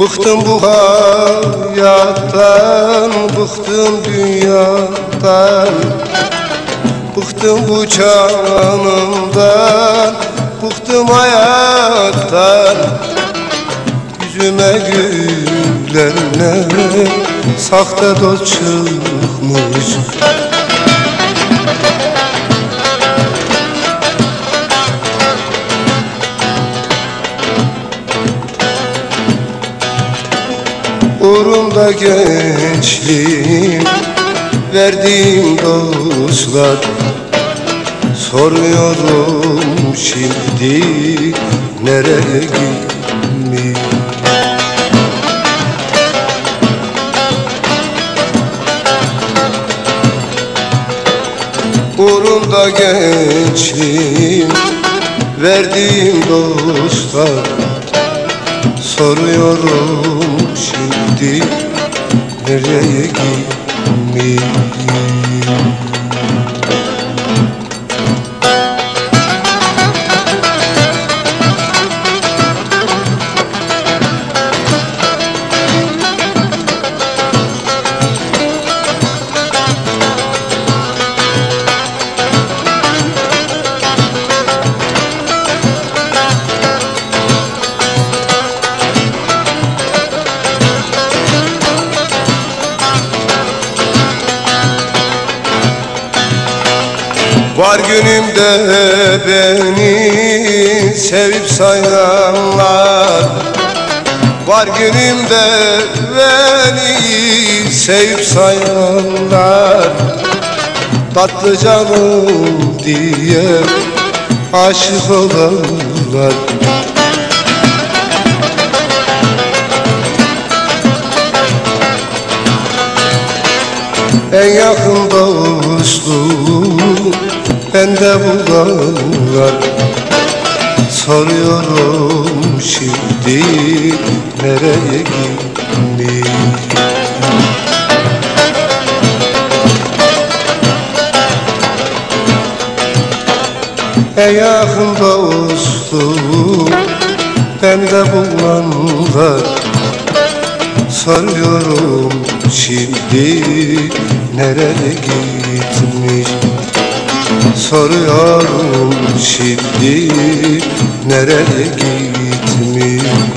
Bıktım bu hayattan Bıktım dünyadan. Bıktım bu canımdan Bıktım hayattan. Yüzüme gülenler Sahte dost çıkmış Uğrumda gençliğim Verdiğim dostlar. Soruyorum şimdi Nereye gitmiş Uğrumda gençliğim Verdiğim dostlar. Soruyorum şimdi Nereye gitmiş Var günümde beni sevip sayanlar. Var günümde beni sevip sayanlar. Tatlı canım diye aşık olanlar. En yakın dostum bende bulanlar Soruyorum şimdi nereye gitmiş En yakın dostum bende bulanlar Soruyorum şimdi nereye gitmiş soruyorum şimdi. Nereye gitmiş?